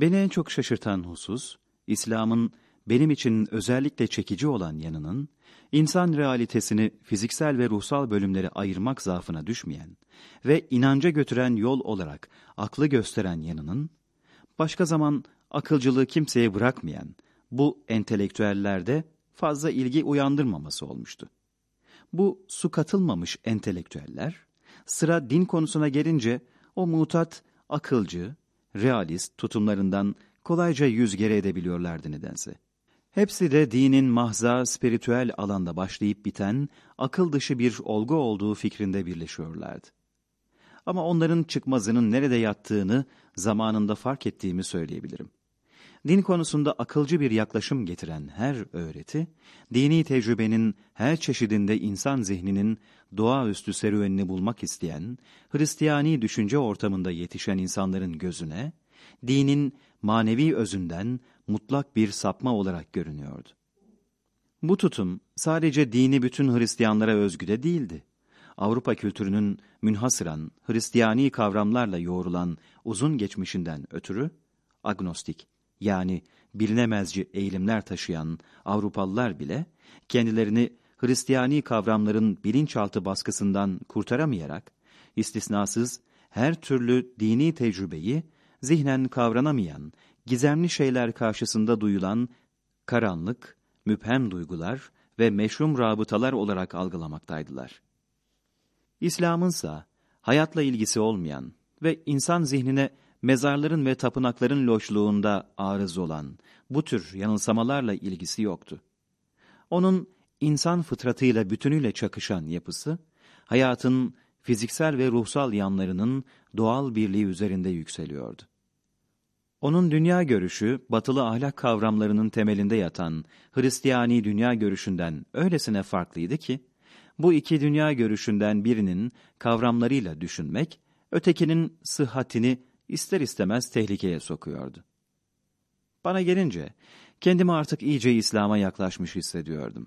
Beni en çok şaşırtan husus, İslam'ın benim için özellikle çekici olan yanının, insan realitesini fiziksel ve ruhsal bölümlere ayırmak zaafına düşmeyen ve inanca götüren yol olarak aklı gösteren yanının, başka zaman akılcılığı kimseye bırakmayan bu entelektüellerde fazla ilgi uyandırmaması olmuştu. Bu su katılmamış entelektüeller, sıra din konusuna gelince o mutat, akılcı, realist tutumlarından kolayca yüz geri edebiliyorlardı nedense. Hepsi de dinin mahza, spiritüel alanda başlayıp biten, akıl dışı bir olgu olduğu fikrinde birleşiyorlardı. Ama onların çıkmazının nerede yattığını zamanında fark ettiğimi söyleyebilirim. Din konusunda akılcı bir yaklaşım getiren her öğreti, dini tecrübenin her çeşidinde insan zihninin doğaüstü serüvenini bulmak isteyen, Hristiyani düşünce ortamında yetişen insanların gözüne, dinin manevi özünden mutlak bir sapma olarak görünüyordu. Bu tutum sadece dini bütün Hristiyanlara özgü de değildi. Avrupa kültürünün münhasıran, Hristiyani kavramlarla yoğrulan uzun geçmişinden ötürü, agnostik yani bilinemezci eğilimler taşıyan Avrupalılar bile kendilerini Hristiyani kavramların bilinçaltı baskısından kurtaramayarak istisnasız her türlü dini tecrübeyi zihnen kavranamayan, gizemli şeyler karşısında duyulan karanlık, müphem duygular ve meşrum rabıtalar olarak algılamaktaydılar. İslam'ınsa hayatla ilgisi olmayan ve insan zihnine mezarların ve tapınakların loşluğunda arız olan bu tür yanılsamalarla ilgisi yoktu. Onun insan fıtratıyla bütünüyle çakışan yapısı, hayatın fiziksel ve ruhsal yanlarının doğal birliği üzerinde yükseliyordu. Onun dünya görüşü, batılı ahlak kavramlarının temelinde yatan Hristiyani dünya görüşünden öylesine farklıydı ki, bu iki dünya görüşünden birinin kavramlarıyla düşünmek, ötekinin sıhhatini ister istemez tehlikeye sokuyordu. Bana gelince, kendimi artık iyice İslam'a yaklaşmış hissediyordum.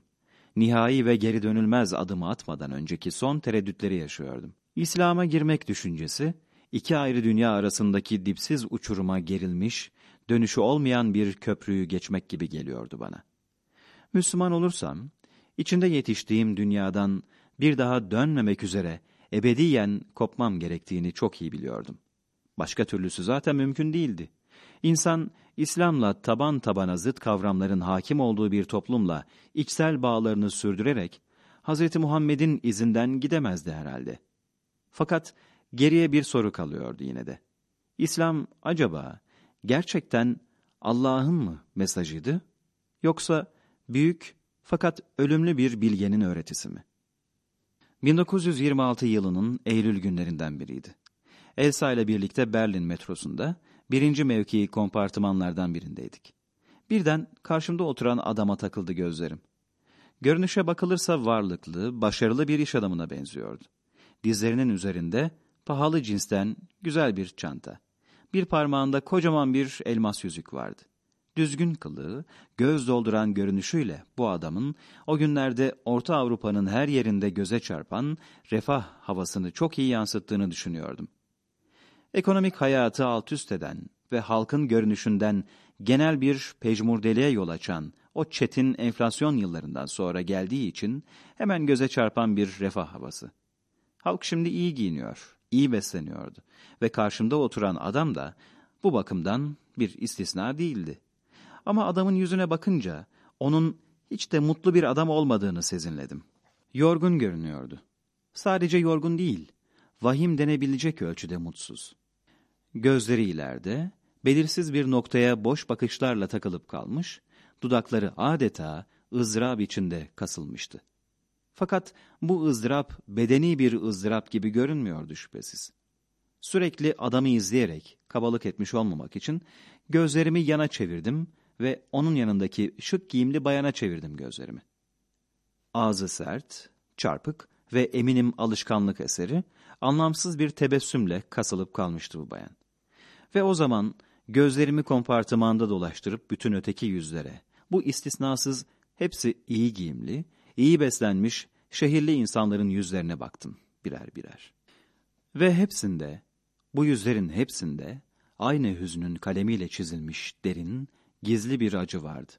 Nihai ve geri dönülmez adımı atmadan önceki son tereddütleri yaşıyordum. İslam'a girmek düşüncesi, iki ayrı dünya arasındaki dipsiz uçuruma gerilmiş, dönüşü olmayan bir köprüyü geçmek gibi geliyordu bana. Müslüman olursam, içinde yetiştiğim dünyadan bir daha dönmemek üzere ebediyen kopmam gerektiğini çok iyi biliyordum. Başka türlüsü zaten mümkün değildi. İnsan, İslam'la taban tabana zıt kavramların hakim olduğu bir toplumla içsel bağlarını sürdürerek, Hz. Muhammed'in izinden gidemezdi herhalde. Fakat geriye bir soru kalıyordu yine de. İslam acaba gerçekten Allah'ın mı mesajıydı? Yoksa büyük fakat ölümlü bir bilgenin öğretisi mi? 1926 yılının Eylül günlerinden biriydi. Elsa ile birlikte Berlin metrosunda birinci mevkii kompartımanlardan birindeydik. Birden karşımda oturan adama takıldı gözlerim. Görünüşe bakılırsa varlıklı, başarılı bir iş adamına benziyordu. Dizlerinin üzerinde pahalı cinsten güzel bir çanta. Bir parmağında kocaman bir elmas yüzük vardı. Düzgün kılığı, göz dolduran görünüşüyle bu adamın o günlerde Orta Avrupa'nın her yerinde göze çarpan refah havasını çok iyi yansıttığını düşünüyordum. Ekonomik hayatı alt üst eden ve halkın görünüşünden genel bir pejmurdeliğe yol açan o çetin enflasyon yıllarından sonra geldiği için hemen göze çarpan bir refah havası. Halk şimdi iyi giyiniyor, iyi besleniyordu ve karşımda oturan adam da bu bakımdan bir istisna değildi. Ama adamın yüzüne bakınca onun hiç de mutlu bir adam olmadığını sezinledim. Yorgun görünüyordu. Sadece yorgun değil, vahim denebilecek ölçüde mutsuz. Gözleri ileride, belirsiz bir noktaya boş bakışlarla takılıp kalmış, dudakları adeta ızdırap içinde kasılmıştı. Fakat bu ızdırap bedeni bir ızdırap gibi görünmüyordu şüphesiz. Sürekli adamı izleyerek kabalık etmiş olmamak için gözlerimi yana çevirdim ve onun yanındaki şık giyimli bayana çevirdim gözlerimi. Ağzı sert, çarpık ve eminim alışkanlık eseri anlamsız bir tebessümle kasılıp kalmıştı bu bayan. Ve o zaman gözlerimi kompartımanda dolaştırıp bütün öteki yüzlere, bu istisnasız hepsi iyi giyimli, iyi beslenmiş, şehirli insanların yüzlerine baktım birer birer. Ve hepsinde, bu yüzlerin hepsinde aynı hüznün kalemiyle çizilmiş derin, gizli bir acı vardı.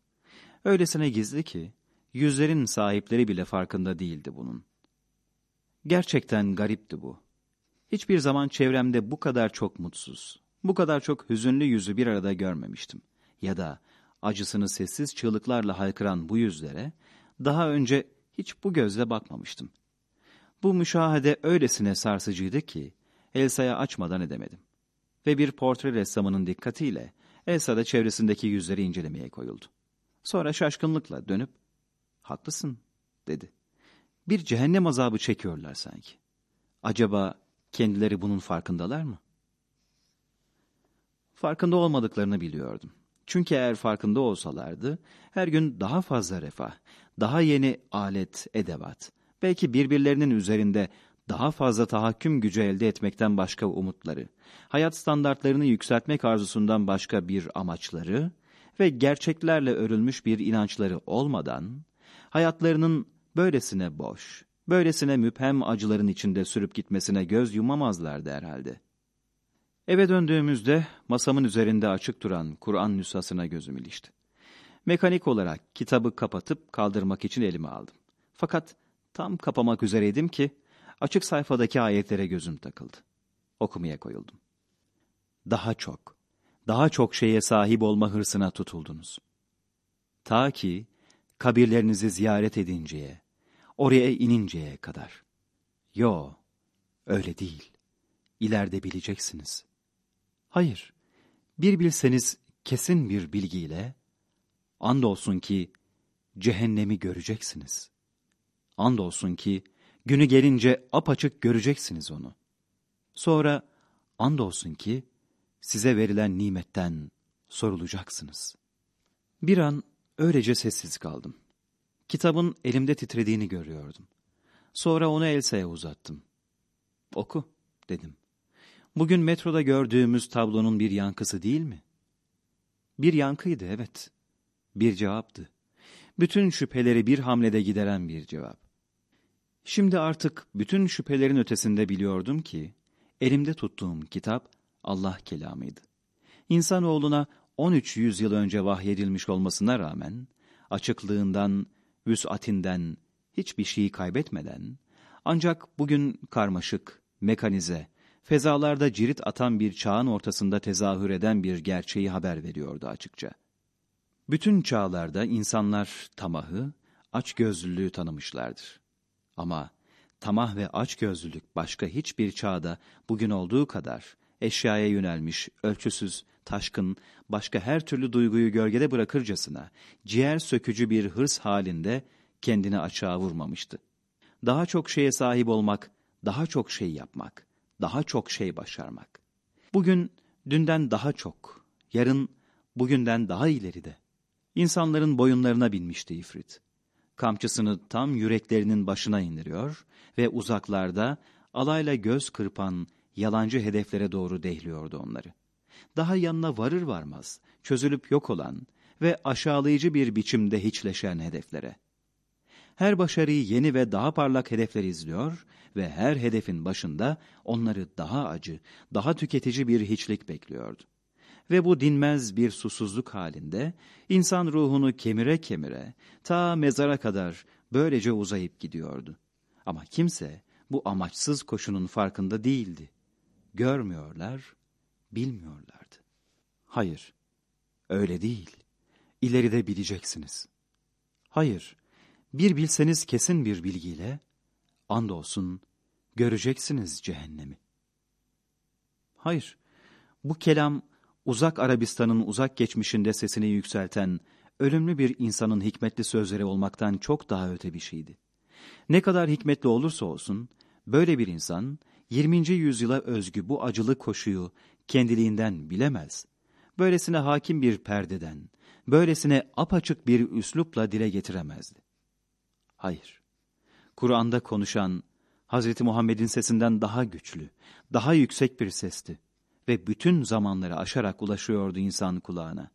Öylesine gizli ki, yüzlerin sahipleri bile farkında değildi bunun. Gerçekten garipti bu. Hiçbir zaman çevremde bu kadar çok mutsuz, bu kadar çok hüzünlü yüzü bir arada görmemiştim. Ya da acısını sessiz çığlıklarla haykıran bu yüzlere daha önce hiç bu gözle bakmamıştım. Bu müşahede öylesine sarsıcıydı ki Elsa'ya açmadan edemedim. Ve bir portre ressamının dikkatiyle Elsa da çevresindeki yüzleri incelemeye koyuldu. Sonra şaşkınlıkla dönüp, haklısın dedi. Bir cehennem azabı çekiyorlar sanki. Acaba kendileri bunun farkındalar mı? Farkında olmadıklarını biliyordum. Çünkü eğer farkında olsalardı, her gün daha fazla refah, daha yeni alet, edevat, belki birbirlerinin üzerinde daha fazla tahakküm gücü elde etmekten başka umutları, hayat standartlarını yükseltmek arzusundan başka bir amaçları ve gerçeklerle örülmüş bir inançları olmadan, hayatlarının böylesine boş, böylesine müphem acıların içinde sürüp gitmesine göz yumamazlardı herhalde. Eve döndüğümüzde masamın üzerinde açık duran Kur'an nüshasına gözüm ilişti. Mekanik olarak kitabı kapatıp kaldırmak için elime aldım. Fakat tam kapamak üzereydim ki açık sayfadaki ayetlere gözüm takıldı. Okumaya koyuldum. Daha çok, daha çok şeye sahip olma hırsına tutuldunuz. Ta ki kabirlerinizi ziyaret edinceye, oraya ininceye kadar. Yo, öyle değil. İleride bileceksiniz. Hayır, bir bilseniz kesin bir bilgiyle, andolsun ki cehennemi göreceksiniz. Andolsun ki günü gelince apaçık göreceksiniz onu. Sonra andolsun ki size verilen nimetten sorulacaksınız. Bir an öylece sessiz kaldım. Kitabın elimde titrediğini görüyordum. Sonra onu Elsa'ya uzattım. Oku, dedim. Bugün metroda gördüğümüz tablonun bir yankısı değil mi? Bir yankıydı, evet. Bir cevaptı. Bütün şüpheleri bir hamlede gideren bir cevap. Şimdi artık bütün şüphelerin ötesinde biliyordum ki, elimde tuttuğum kitap Allah kelamıydı. İnsanoğluna 13 yüzyıl önce vahyedilmiş olmasına rağmen, açıklığından, vüsatinden, hiçbir şeyi kaybetmeden, ancak bugün karmaşık, mekanize, fezalarda cirit atan bir çağın ortasında tezahür eden bir gerçeği haber veriyordu açıkça. Bütün çağlarda insanlar tamahı, açgözlülüğü tanımışlardır. Ama tamah ve açgözlülük başka hiçbir çağda bugün olduğu kadar eşyaya yönelmiş, ölçüsüz, taşkın, başka her türlü duyguyu gölgede bırakırcasına, ciğer sökücü bir hırs halinde kendini açığa vurmamıştı. Daha çok şeye sahip olmak, daha çok şey yapmak, daha çok şey başarmak. Bugün dünden daha çok, yarın bugünden daha ileride. İnsanların boyunlarına binmişti ifrit. Kamçısını tam yüreklerinin başına indiriyor ve uzaklarda alayla göz kırpan yalancı hedeflere doğru dehliyordu onları. Daha yanına varır varmaz çözülüp yok olan ve aşağılayıcı bir biçimde hiçleşen hedeflere. Her başarıyı yeni ve daha parlak hedefler izliyor ve her hedefin başında onları daha acı, daha tüketici bir hiçlik bekliyordu. Ve bu dinmez bir susuzluk halinde insan ruhunu kemire kemire ta mezara kadar böylece uzayıp gidiyordu. Ama kimse bu amaçsız koşunun farkında değildi. Görmüyorlar, bilmiyorlardı. Hayır, öyle değil. İleride bileceksiniz. Hayır, bir bilseniz kesin bir bilgiyle, andolsun göreceksiniz cehennemi. Hayır, bu kelam uzak Arabistan'ın uzak geçmişinde sesini yükselten ölümlü bir insanın hikmetli sözleri olmaktan çok daha öte bir şeydi. Ne kadar hikmetli olursa olsun, böyle bir insan 20. yüzyıla özgü bu acılı koşuyu kendiliğinden bilemez. Böylesine hakim bir perdeden, böylesine apaçık bir üslupla dile getiremezdi. Hayır, Kur'an'da konuşan Hazreti Muhammed'in sesinden daha güçlü, daha yüksek bir sesti ve bütün zamanları aşarak ulaşıyordu insan kulağına.